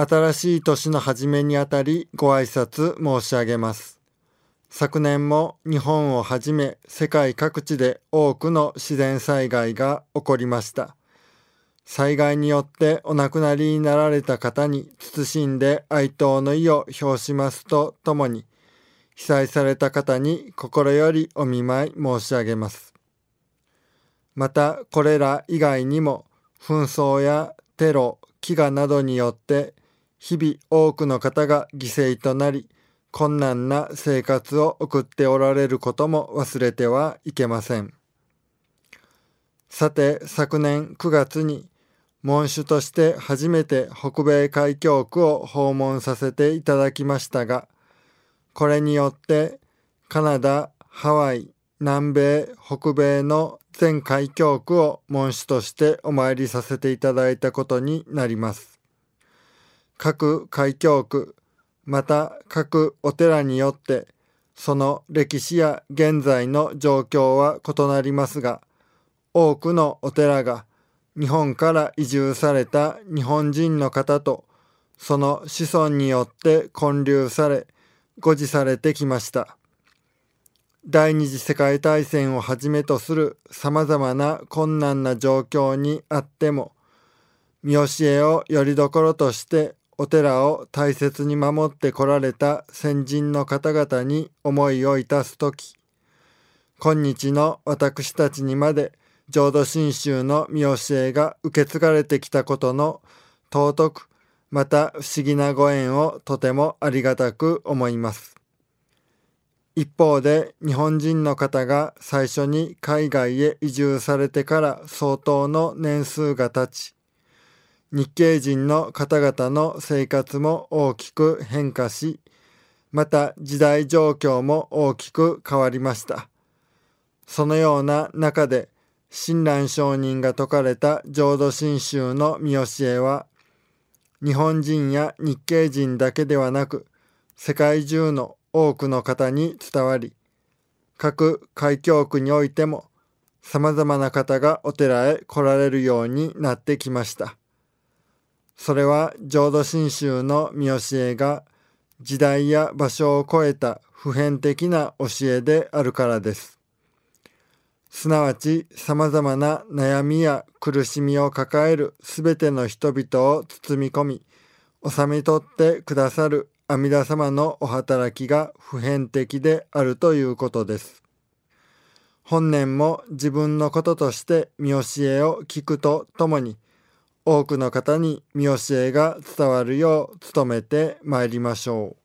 新しい年の初めにあたりご挨拶申し上げます。昨年も日本をはじめ世界各地で多くの自然災害が起こりました。災害によってお亡くなりになられた方に慎んで哀悼の意を表しますとともに、被災された方に心よりお見舞い申し上げます。またこれら以外にも紛争やテロ、飢餓などによって日々多くの方が犠牲となり困難な生活を送っておられることも忘れてはいけません。さて昨年9月に門主として初めて北米海峡区を訪問させていただきましたがこれによってカナダ、ハワイ、南米、北米の全海峡区を門主としてお参りさせていただいたことになります。各海峡区また各お寺によってその歴史や現在の状況は異なりますが多くのお寺が日本から移住された日本人の方とその子孫によって建立され護持されてきました。第二次世界大戦をはじめとするさまざまな困難な状況にあっても見教えをよりどころとしてお寺を大切に守ってこられた先人の方々に思いをいたす時今日の私たちにまで浄土真宗の見教えが受け継がれてきたことの尊くまた不思議なご縁をとてもありがたく思います。一方で日本人の方が最初に海外へ移住されてから相当の年数が経ち日系人の方々の生活も大きく変化し、また時代状況も大きく変わりました。そのような中で、親鸞上人が説かれた浄土真宗の見教えは、日本人や日系人だけではなく、世界中の多くの方に伝わり、各海峡区においても様々な方がお寺へ来られるようになってきました。それは浄土真宗の見教えが時代や場所を超えた普遍的な教えであるからです。すなわち様々な悩みや苦しみを抱えるすべての人々を包み込み、収め取ってくださる阿弥陀様のお働きが普遍的であるということです。本年も自分のこととして見教えを聞くとともに、多くの方に見教えが伝わるよう努めてまいりましょう。